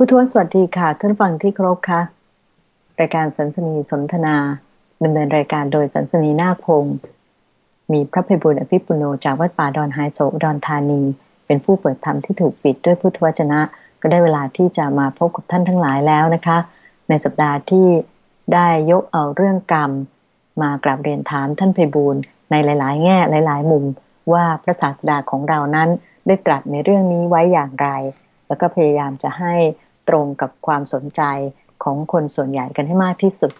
ผู้ทวสวัสดีค่ะท่านฟังที่ครบค่ะรายการสันสนีสนทนาดำเนินรายการโดยสันสนีนาคพงศ์มีพระภัยบุญอภิปุโนจากวัดป่าดอนไฮโซดอนธานี เป็นผู้เปิดธรรมที่ถูกปิดด้วยพุทธวจนะ ก็ได้เวลาที่จะมาพบกับท่านทั้งหลายแล้วนะคะ ในสัปดาห์ที่ได้ยกเอาเรื่องกรรม มากราบเรียนถามท่านภัยบุญในหลาย ๆ แง่หลาย ๆ มุม ว่าพระศาสดาของเรานั้นได้ตรัสในเรื่องนี้ไว้อย่างไร แล้วก็พยายามจะให้ ตรงกับความสนใจของคนส่วนใหญ่กันให้มากที่สุด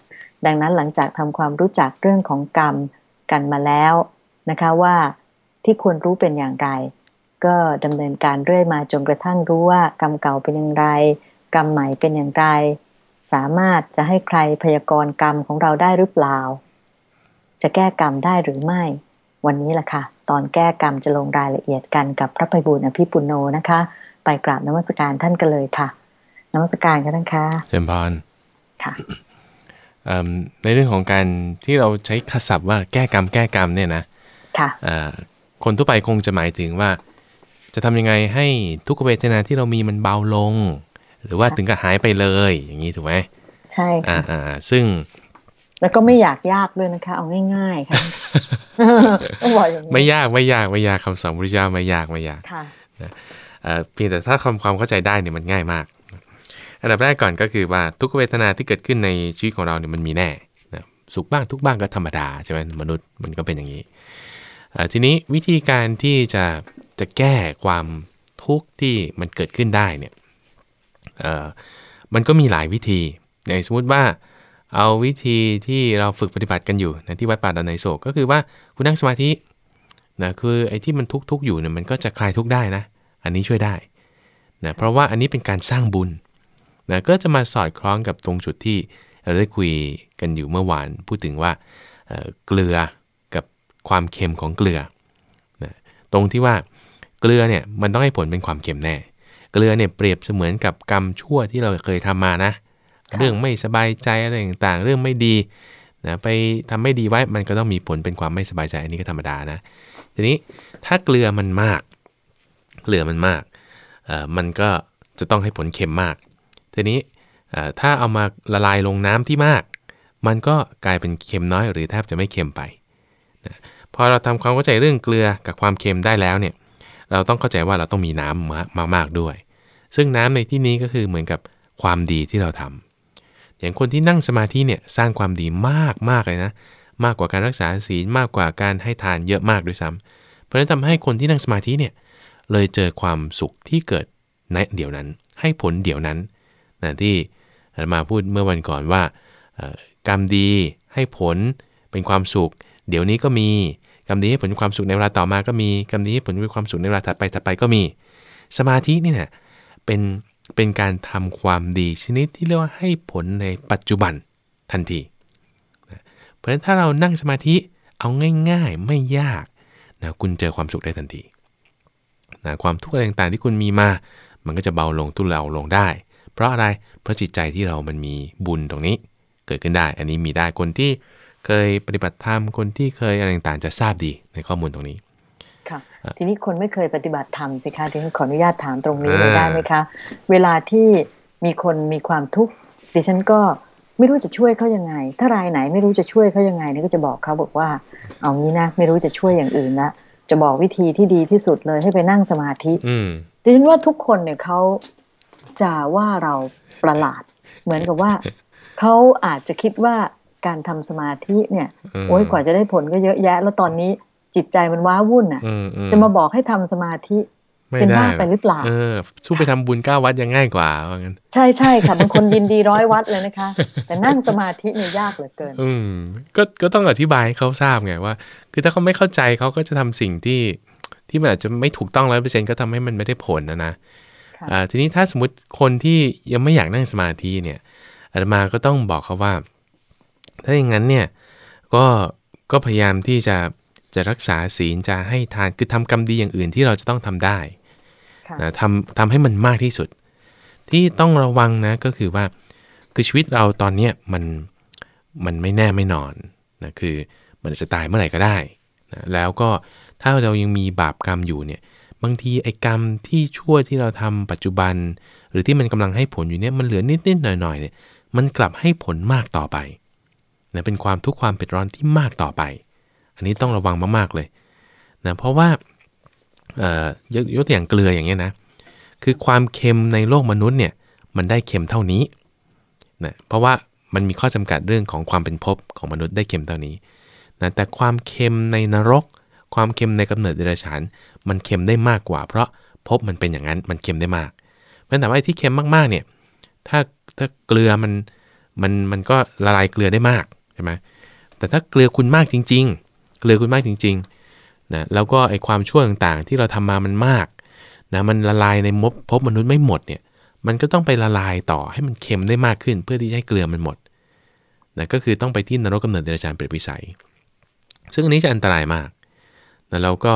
ดังนั้นหลังจากทำความรู้จักเรื่องของกรรมกันมาแล้วนะคะว่าที่ควรรู้เป็นอย่างไร ก็ดำเนินการเรื่อยมาจนกระทั่งรู้ว่ากรรมเก่าเป็นอย่างไร กรรมใหม่เป็นอย่างไร สามารถจะให้ใครพยากรณ์กรรมของเราได้หรือเปล่า จะแก้กรรมได้หรือไม่ วันนี้แหละค่ะ ตอนแก้กรรมจะลงรายละเอียดกันกับพระภัยบุญอภิปุโนนะคะ ไปกราบนมัสการท่านกันเลยค่ะ นมัสการกันท่านคะเจริญพรค่ะในเรื่องของการที่เราใช้คศัพท์ว่าแก้กรรมแก้กรรมเนี่ยนะค่ะคนทั่วไปคงจะหมายถึงว่า จะทำยังไงให้ทุกเวทนาที่เรามีมันเบาลง หรือว่าถึงกับหายไปเลยอย่างนี้ถูกไหมใช่อ่าอ่าซึ่ง แล้วก็ไม่อยากยากด้วยนะคะ เอาง่ายๆค่ะต้องบอกอย่างนี้ไม่ยากไม่ยากไม่ยากคำสอนพระเจ้าไม่ยากไม่ยากค่ะเพียงแต่ถ้าความความเข้าใจได้เนี่ยมันง่ายมาก อันดับแรกก่อนก็คือว่าทุกเวทนาที่เกิดขึ้นในชีวิตของเราเนี่ยมันมีแน่นะสุขบ้างทุกบ้างก็ธรรมดาใช่ไหมมนุษย์มันก็เป็นอย่างนี้ ทีนี้วิธีการที่จะจะแก้ความทุกข์ที่มันเกิดขึ้นได้เนี่ยมันก็มีหลายวิธีอย่างสมมติว่าเอาวิธีที่เราฝึกปฏิบัติกันอยู่ในที่วัดป่าดอนไนโศกก็คือว่าคุณนั่งสมาธินะคือไอ้ที่มันทุกทุกอยู่เนี่ยมันก็จะคลายทุกได้นะ อันนี้ช่วยได้นะเพราะว่าอันนี้เป็นการสร้างบุญ นะก็จะมาสอดคล้องกับตรงจุดที่เราได้คุยกันอยู่เมื่อวานพูดถึงว่าเกลือกับความเค็มของเกลือนะตรงที่ว่าเกลือเนี่ยมันต้องให้ผลเป็นความเค็มแน่ เกลือเนี่ยเปรียบเสมือนกับกรรมชั่วที่เราเคยทำมานะ เรื่องไม่สบายใจอะไรต่างๆ เรื่องไม่ดีนะไปทำไม่ดีไว้มันก็ต้องมีผลเป็นความไม่สบายใจอันนี้ก็ธรรมดานะ ทีนี้ถ้าเกลือมันมาก เกลือมันมากเอ่อมันก็จะต้องให้ผลเค็มมาก ทีนี้ถ้าเอามาละลายลงน้ำที่มาก มันก็กลายเป็นเค็มน้อยหรือแทบจะไม่เค็มไปนะพอเราทำความเข้าใจเรื่องเกลือกับความเค็มได้แล้วเนี่ยเราต้องเข้าใจว่าเราต้องมีน้ำมามากด้วย ซึ่งน้ำในที่นี้ก็คือเหมือนกับความดีที่เราทำอย่างคนที่นั่งสมาธิเนี่ยสร้างความดีมากมากเลยนะ มากกว่าการรักษาศีลมากกว่าการให้ทานเยอะมากด้วยซ้ำเพราะฉะนั้นทำให้คนที่นั่งสมาธิเนี่ยเลยเจอความสุขที่เกิดในเดี๋ยวนั้น ให้ผลเดี๋ยวนั้น นะที่มาพูดเมื่อวันก่อนว่ากรรมดีให้ผลเป็นความสุข เดี๋ยวนี้ก็มีกรรมดีให้ผลความสุขในเวลาต่อมาก็มีกรรมดีให้ผลเป็นความสุขในเวลาถัดไปถัดไปก็มี สมาธินี่นะเป็นเป็นการทำความดีชนิดที่เรียกว่าให้ผลในปัจจุบันทันทีเพราะฉะนั้นถ้าเรานั่งสมาธิเอาง่ายๆไม่ยากนะคุณเจอความสุขได้ทันทีนะความทุกข์อะไรต่างๆที่คุณมีมา มันก็จะเบาลงทุเลาลงได้ เพราะอะไร เพราะจิตใจที่เรามันมีบุญตรงนี้ เกิดขึ้นได้ อันนี้มีได้คนที่เคยปฏิบัติธรรม คนที่เคยอะไรต่างๆจะทราบดีในข้อมูลตรงนี้ ค่ะ ทีนี้คนไม่เคยปฏิบัติธรรมสิคะดิฉันขออนุญาตถามตรงนี้ได้ไหมคะ เวลาที่มีคนมีความทุกข์ดิฉันก็ไม่รู้จะช่วยเขายังไง ถ้ารายไหนไม่รู้จะช่วยเขายังไงนี่ก็จะบอกเขาบอกว่า เอางี้นะ ไม่รู้จะช่วยอย่างอื่นละจะบอกวิธีที่ดีที่สุดเลยให้ไปนั่งสมาธิดิฉันว่าทุกคนเนี่ยเขา จะว่าเราประหลาด เหมือนกับว่าเขาอาจจะคิดว่าการทำสมาธิเนี่ยโอ้ยกว่าจะได้ผลก็เยอะแยะ แล้วตอนนี้จิตใจมันว้าวุ่นอะ จะมาบอกให้ทำสมาธิเป็นบ้าไปหรือเปล่าเออสู้ไปทำบุญเก้าวัดยังง่ายกว่าว่างั้นใช่ใช่ค่ะบางคนยินดีร้อยวัดเลยนะคะ แต่นั่งสมาธิเนี่ยยากเหลือเกิน อืมก็ก็ต้องอธิบายให้เขาทราบไงว่า คือถ้าเขาไม่เข้าใจเขาก็จะทำสิ่งที่ที่มันอาจจะไม่ถูกต้องร้อยเปอร์เซ็นก็ทำให้มันไม่ได้ผลนะนะ ทีนี้ถ้าสมมติคนที่ยังไม่อยากนั่งสมาธิเนี่ยอาตมาก็ต้องบอกเขาว่า ถ้าอย่างนั้นเนี่ยก็ก็พยายามที่จะจะรักษาศีลจะให้ทานคือทำกรรมดีอย่างอื่นที่เราจะต้องทำได้นะทำทำให้มันมากที่สุด ที่ต้องระวังนะก็คือว่า คือชีวิตเราตอนเนี้ยมันมันไม่แน่ไม่นอนนะคือมันจะตายเมื่อไหร่ก็ได้นะแล้วก็ถ้าเรายังมีบาปกรรมอยู่เนี่ย บางทีไอ้กรรมที่ชั่วที่เราทำปัจจุบัน หรือที่มันกำลังให้ผลอยู่เนี่ยมันเหลือนิดๆหน่อยๆเนี่ยมันกลับให้ผลมากต่อไปนะเป็นความทุกข์ความเผ็ดร้อนที่มากต่อไป อันนี้ต้องระวังมากๆเลยนะเพราะว่ายกยกตัวอย่างเกลืออย่างเงี้ยนะคือความเค็มในโลกมนุษย์เนี่ยมันได้เค็มเท่านี้นะเพราะว่ามันมีข้อจำกัดเรื่องของความเป็นภพของมนุษย์ได้เค็มเท่านี้นะแต่ความเค็มในนรก ความเค็มในกำเนิดเดรัจฉาน มันเค็มได้มากกว่า เพราะภพมันเป็นอย่างนั้นมันเค็มได้มากเพราะแต่ว่าที่เค็มมากๆเนี่ยถ้าถ้าเกลือมันมันมันก็ละลายเกลือได้มากใช่ไหมแต่ถ้าเกลือคุณมากจริง ๆ เกลือคุณมากจริงๆนะแล้วก็ไอความชั่วต่างๆ ที่เราทำมามันมากนะมันละลายในมบพบมนุษย์ไม่หมดเนี่ยมันก็ต้องไปละลายต่อให้มันเค็มได้มากขึ้น เพื่อที่จะให้เกลือมันหมดนะก็คือต้องไปที่นรกกำเนิดเดรัจฉานเปรตวิสัย ซึ่งอันนี้จะอันตรายมาก นะแล้วก็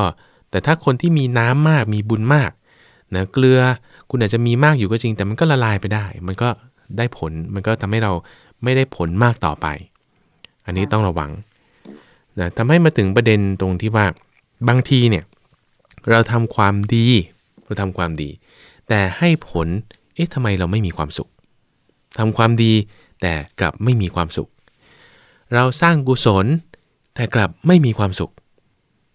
แต่ถ้าคนที่มีน้ำมากมีบุญมากนะเกลือคุณอาจจะมีมากอยู่ก็จริง แต่มันก็ละลายไปได้ มันก็ได้ผลมันก็ทำให้เราไม่ได้ผลมากต่อไป อันนี้ต้องระวังนะทำให้มาถึงประเด็นตรงที่ว่าบางทีเนี่ยเราทำความดีเราทำความดี แต่ให้ผลเอ๊ะทำไมเราไม่มีความสุขทำความดีแต่กลับไม่มีความสุข เราสร้างกุศลแต่กลับไม่มีความสุข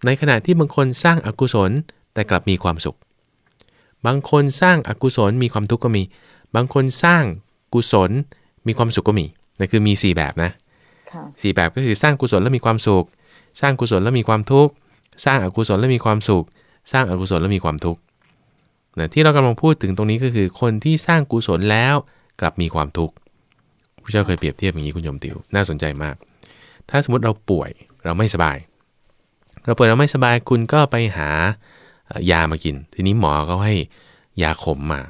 ในขณะที่บางคนสร้างอกุศลแต่กลับมีความสุข บางคนสร้างอกุศลมีความทุกข์ก็มี บางคนสร้างกุศลมีความสุขก็มีนั่นคือมี 4 แบบนะสี่แบบก็คือสร้างกุศลแล้วมีความสุข สร้างกุศลแล้วมีความทุกข์ สร้างอกุศลแล้วมีความสุข สร้างอกุศลแล้วมีความทุกข์นะที่เรากำลังพูดถึงตรงนี้ก็คือคนที่สร้างกุศลแล้วกลับมีความทุกข์พระเจ้าเคยเปรียบเทียบอย่างนี้คุณโยมติวน่าสนใจมาก ถ้าสมมติเราป่วยเราไม่สบาย เราป่วยเราไม่สบายคุณก็ไปหายามากิน ทีนี้หมอเขาให้ยาขมมา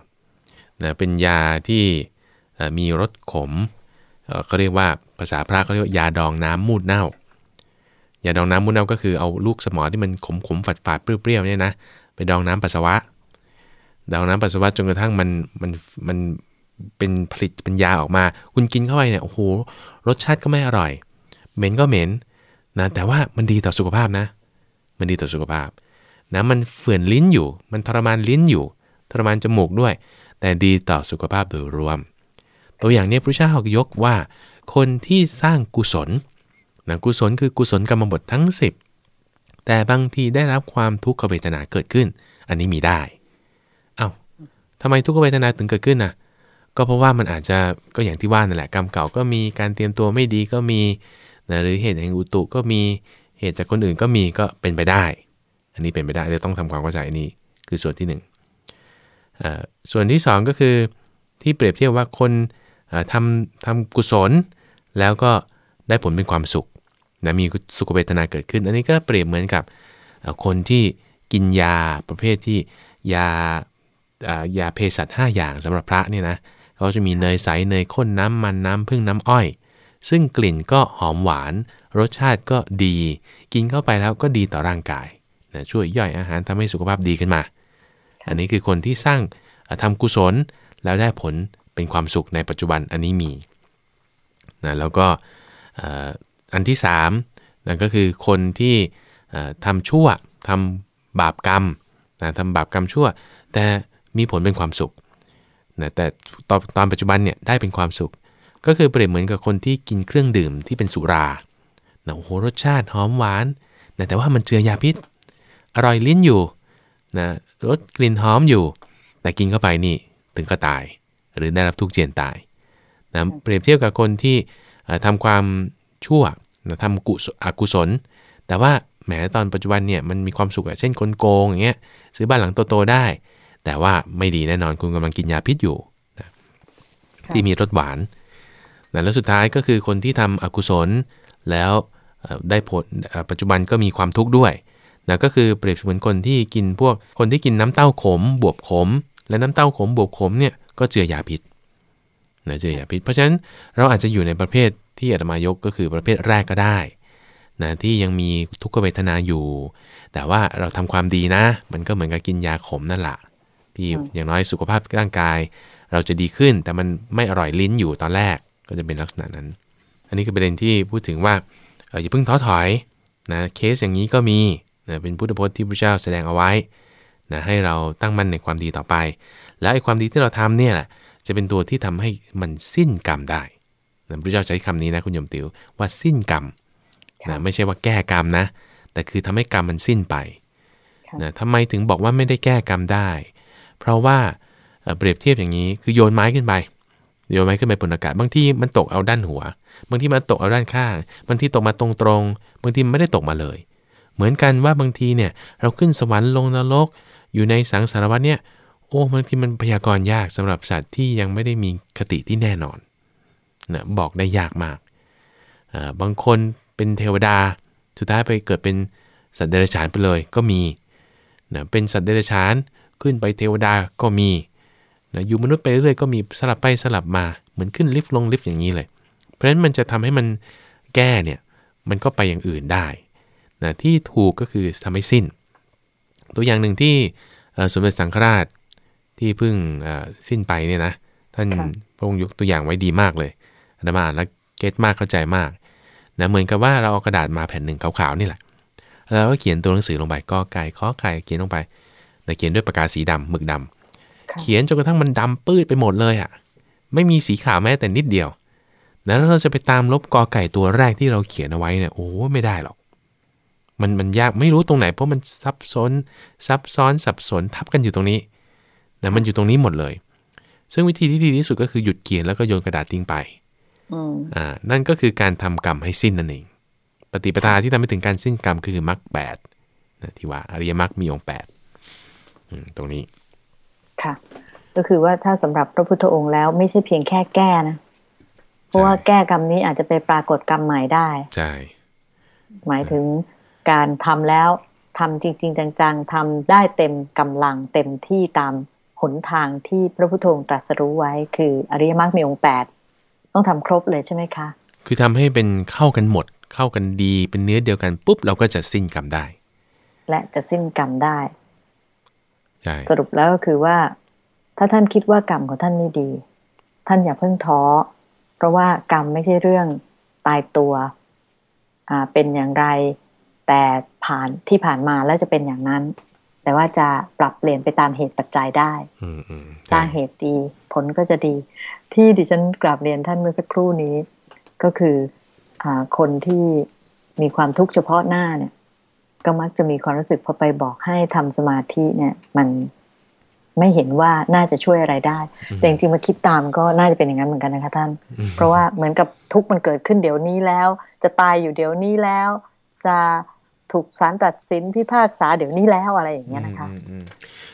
นะเป็นยาที่มีรสขมเขาเรียกว่าภาษาพระเขาเรียกว่ายาดองน้ำมูดเน่า ยาดองน้ำมูดเน่าก็คือเอาลูกสมอที่มันขมขมฝาดฝาดเปรี้ยวๆเนี่ยนะไปดองน้ำปัสสาวะ ดองน้ำปัสสาวะจนกระทั่งมันมันมันเป็นผลิตเป็นยาออกมา คุณกินเข้าไปเนี่ยโอ้โหรสชาติก็ไม่อร่อย เหม็นก็เหม็นนะแต่ว่ามันดีต่อสุขภาพนะ ไมันดีต่อสุขภาพนะมันเฝื่อนลิ้นอยู่ มันทรมานลิ้นอยู่ ทรมานจมูกด้วย แต่ดีต่อสุขภาพโดยรวม ตัวอย่างนี้พระเจ้ายกว่า คนที่สร้างกุศลนะกุศลคือกุศลกรรมบททั้ง 10 แต่บางทีได้รับความทุกขเวทนาเกิดขึ้น อันนี้มีได้อ้าวทำไมทุกขเวทนาถึงเกิดขึ้นนะก็เพราะว่ามันอาจจะก็อย่างที่ว่านั่นแหละกรรมเก่าก็มีการเตรียมตัวไม่ดีก็มีนะหรือเหตุแห่งอุตุก็มี เหตุจากคนอื่นก็มีก็เป็นไปได้ อันนี้เป็นไปได้เราต้องทำความเข้าใจนี่คือส่วนที่1นึ่งส่วนที่ 2 ก็คือที่เปรียบเทียบว่าคนทำทำกุศล แล้วก็ได้ผลเป็นความสุขนะมีสุขเวทนาเกิดขึ้น อันนี้ก็เปรียบเหมือนกับคนที่กินยาประเภทที่ยายาเภสัช5อย่างสำหรับพระเนี่ยนะเขาจะมีเนยใสเนยข้นน้ำมันน้ำพึ่งน้ำอ้อย ซึ่งกลิ่นก็หอมหวาน รสชาติก็ดี กินเข้าไปแล้วก็ดีต่อร่างกายนะช่วยย่อยอาหารทำให้สุขภาพดีขึ้นมา อันนี้คือคนที่สร้างทำกุศลแล้วได้ผลเป็นความสุขในปัจจุบันอันนี้มีนะแล้วก็อันที่3นั่นก็คือคนที่ทำชั่วทำบาปกรรมนะทำบาปกรรมชั่ว แต่มีผลเป็นความสุขนะแต่ตอนตอนปัจจุบันเนี่ยได้เป็นความสุข ก็คือเปรียบเหมือนกับคนที่กินเครื่องดื่มที่เป็นสุรานะโอ้โหรสชาติหอมหวานนะแต่ว่ามันเจือยาพิษ อร่อยลิ้นอยู่นะรสกลิ่นหอมอยู่ แต่กินเข้าไปนี่ถึงก็ตาย หรือได้รับทุกข์เจียนตายนะเปรียบเทียบกับคนที่ทำความชั่วนะทำกุศอกุศล แต่ว่าแหมตอนปัจจุบันเนี่ยมันมีความสุขอะเช่นคนโกงอย่างเงี้ยซื้อบ้านหลังโตๆได้ แต่ว่าไม่ดีแน่นอนคุณกำลังกินยาพิษอยู่นะที่มีรสหวาน นะแล้วสุดท้ายก็คือคนที่ทำอกุศลแล้วได้ผลปัจจุบันก็มีความทุกข์ด้วยนะก็คือเปรียบเหมือนคนที่กินพวกคนที่กินน้ำเต้าขม บวบขม และน้ำเต้าขมบวบขมเนี่ยก็เจือยาพิษนะเจือยาพิษ เพราะฉะนั้นเราอาจจะอยู่ในประเภทที่อาตมายกก็คือประเภทแรกก็ได้นะที่ยังมีทุกขเวทนาอยู่ แต่ว่าเราทำความดีนะ มันก็เหมือนกับกินยาขมนั่นแหละที่อย่างน้อยสุขภาพร่างกาย เราจะดีขึ้นแต่มันไม่อร่อยลิ้นอยู่ตอนแรก ก็จะเป็นลักษณะนั้น อันนี้คือประเด็นที่พูดถึงว่าอย่าเพิ่งท้อถอยนะเคสอย่างนี้ก็มีนะเป็นพุทธพจน์ที่พระเจ้าแสดงเอาไว้นะให้เราตั้งมั่นในความดีต่อไป แล้วไอ้ความดีที่เราทำเนี่ยแหละจะเป็นตัวที่ทำให้มันสิ้นกรรมได้นะพระเจ้าใช้คำนี้นะคุณโยมติวว่าสิ้นกรรมนะไม่ใช่ว่าแก้กรรมนะ แต่คือทำให้กรรมมันสิ้นไปนะทำไมถึงบอกว่าไม่ได้แก้กรรมได้ เพราะว่าเปรียบเทียบอย่างนี้คือโยนไม้ขึ้นไป โยนไม้ขึ้นไปบนอากาศบางที่มันตกเอาด้านหัว บางที่มันตกเอาด้านข้าง บางที่ตกมาตรงๆบางทีไม่ได้ตกมาเลย เหมือนกันว่าบางทีเนี่ยเราขึ้นสวรรค์ลงนรก อยู่ในสังสารวัฏเนี่ยโอ้บางทีมันพยากรณ์ยากสำหรับสัตว์ที่ยังไม่ได้มีคติที่แน่นอนนะบอกได้ยากมากบางคนเป็นเทวดา สุดท้ายไปเกิดเป็นสัตว์เดรัจฉานไปเลยก็มีนะเป็นสัตว์เดรัจฉานขึ้นไปเทวดาก็มี นะอยู่มนุษย์ไปเรื่อยๆก็มีสลับไปสลับมาเหมือนขึ้นลิฟต์ลงลิฟต์อย่างนี้เลย เพราะฉะนั้นมันจะทำให้มันแก้เนี่ยมันก็ไปอย่างอื่นได้นะที่ถูกก็คือทำให้สิ้น ตัวอย่างหนึ่งที่สมเด็จสังฆราชที่เพิ่งสิ้นไปเนี่ยนะท่านพระองค์ยกตัวอย่างไว้ดีมากเลยอาตมาอ่านแล้วเก็ตมากเข้าใจมากนะเหมือนกับว่าเราเอากระดาษมาแผ่นหนึ่งขาวๆนี่แหละแล้วก็เขียนตัวหนังสือลงไปกอไก่ขอไข่เขียนลงไป แต่เขียนด้วยปากกาสีดำหมึกดำ เขียนจนกระทั่งมันดำปื้ดไปหมดเลยอะ่ะ ไม่มีสีขาวแม้แต่นิดเดียวแล้วเราจะไปตามลบกอไก่ตัวแรกที่เราเขียนเอาไว้เนี่ยโอ้ไม่ได้หรอก มันมันยากไม่รู้ตรงไหน เพราะมันซับซ้อนซับซ้อนสับสนทับกันอยู่ตรงนี้นะมันอยู่ตรงนี้หมดเลย ซึ่งวิธีที่ดีที่สุดก็คือหยุดเขียนแล้วก็โยนกระดาษทิ้งไปอ่านั่นก็คือการทำกรรมให้สิ้นนั่นเองปฏิปทาที่ทำให้ถึงการสิ้นกรรมคือมรรคแปดนะที่ว่าอริยมรรคมีองค์แปดตรงนี้ ค่ะ ก็คือว่าถ้าสำหรับพระพุทธองค์แล้วไม่ใช่เพียงแค่แก้นะ เพราะว่าแก้กรรมนี้อาจจะไปปรากฏกรรมใหม่ได้ ใช่ หมายถึงการทำแล้วทำจริง ๆ จังๆทำได้เต็มกำลังเต็มที่ตามหนทางที่พระพุทธองค์ตรัสรู้ไว้ คืออริยมรรคมีองค์แปดต้องทำครบเลยใช่ไหมคะ คือทำให้เป็นเข้ากันหมด เข้ากันดีเป็นเนื้อเดียวกันปุ๊บเราก็จะสิ้นกรรมได้ และจะสิ้นกรรมได้ใช่ สรุปแล้วก็คือว่า ถ้าท่านคิดว่ากรรมของท่านไม่ดี ท่านอย่าเพิ่งท้อ เพราะว่ากรรมไม่ใช่เรื่องตายตัวอ่าเป็นอย่างไร แต่ผ่านที่ผ่านมาแล้วจะเป็นอย่างนั้น แต่ว่าจะปรับเปลี่ยนไปตามเหตุปัจจัยได้สร้างเหตุดีผลก็จะดี ที่ดิฉันกราบเรียนท่านเมื่อสักครู่นี้ ก็คืออคนที่มีความทุกข์เฉพาะหน้าเนี่ย ก็มักจะมีความรู้สึกพอไปบอกให้ทำสมาธิเนี่ย มันไม่เห็นว่าน่าจะช่วยอะไรได้ แต่จริงๆมาคิดตามก็น่าจะเป็นอย่างนั้นเหมือนกันนะคะท่าน เพราะว่าเหมือนกับทุกข์มันเกิดขึ้นเดี๋ยวนี้แล้ว จะตายอยู่เดี๋ยวนี้แล้ว จะถูกศาลตัดสินพิพากษาเดี๋ยวนี้แล้วอะไรอย่างเงี้ยนะคะ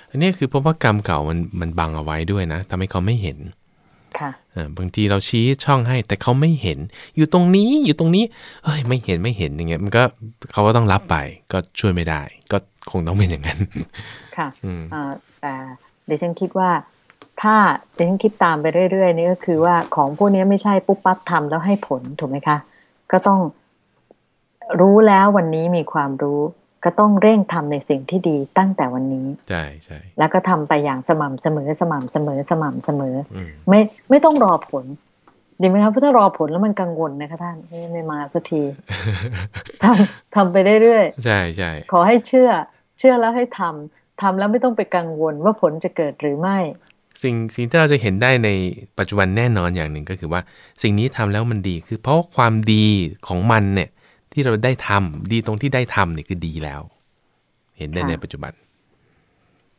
อันนี้คือเพราะว่ากรรมเก่ามันมันบังเอาไว้ด้วยนะทำให้เขาไม่เห็นค่ะ บางทีเราชี้ช่องให้แต่เขาไม่เห็น อยู่ตรงนี้อยู่ตรงนี้เอ้ยไม่เห็นไม่เห็นอย่างเงี้ยมันก็เขาก็ต้องรับไปก็ช่วยไม่ได้ ก็คงต้องเป็นอย่างนั้น ค่ะแต่ดิฉันคิดว่า ถ้าดิฉันคิดตามไปเรื่อยๆนี่ก็คือว่าของพวกนี้ไม่ใช่ปุ๊บปั๊บทำแล้วให้ผลถูกไหมคะ ก็ต้องรู้แล้ววันนี้มีความรู้ ก็ต้องเร่งทำในสิ่งที่ดีตั้งแต่วันนี้ใช่ใช่แล้วก็ทำไปอย่างสม่ำเสมอสม่ำเสมอสม่ำเสมอ ไม่ไม่ต้องรอผลดีไหมครับเพราะถ้ารอผลแล้วมันกังวลนะคะท่านไม่มาสักทีทำทำไปเรื่อยๆใช่ใช่ขอให้เชื่อ เชื่อแล้วให้ทำทำแล้วไม่ต้องไปกังวลว่าผลจะเกิดหรือไม่ สิ่งสิ่งที่เราจะเห็นได้ในปัจจุบันแน่นอนอย่างหนึ่งก็คือว่า สิ่งนี้ทำแล้วมันดีคือเพราะความดีของมันเนี่ย ที่เราได้ทำดีตรงที่ได้ทำเนี่ยคือดีแล้ว เห็นได้ในปัจจุบัน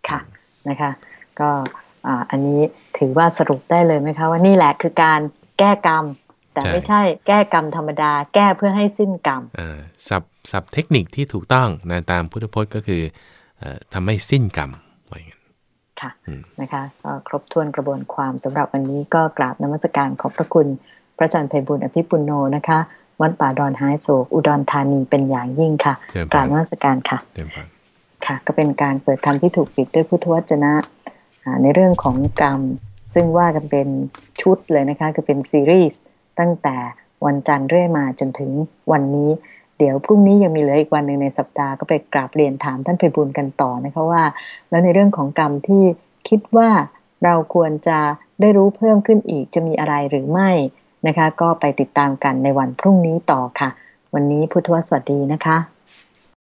ค่ะนะคะ ก็อันนี้ถือว่าสรุปได้เลยไหมคะ ว่านี่แหละคือการแก้กรรม แต่ไม่ใช่แก้กรรมธรรมดา แก้เพื่อให้สิ้นกรรมสับสับเทคนิคที่ถูกต้องนะตามพุทธพจน์ก็คือทำให้สิ้นกรรมไว้ค่ะนะคะก็ครบถ้วนกระบวนความสำหรับวันนี้ก็กราบนมัสการขอบพระคุณพระอาจารย์ไพบุญอภิปุโนนะคะ วัดป่าดอนไฮโศก อุดรธานีเป็นอย่างยิ่งค่ะกราบนมัสการค่ะค่ะ ก็เป็นการเปิดธรรมที่ถูกปิดด้วยพุทธวจนะ ในเรื่องของกรรม ซึ่งว่ากันเป็นชุดเลยนะคะ คือเป็นซีรีส์ตั้งแต่วันจันทร์เรื่อยมาจนถึงวันนี้ เดี๋ยวพรุ่งนี้ยังมีเหลืออีกวันหนึ่งในสัปดาห์ก็ไปกราบเรียนถามท่านไปบุญกันต่อนะคะว่า แล้วในเรื่องของกรรมที่คิดว่าเราควรจะได้รู้เพิ่มขึ้นอีกจะมีอะไรหรือไม่ นะคะ ก็ไปติดตามกันในวันพรุ่งนี้ต่อค่ะ วันนี้พุทธวสวัสดีนะคะ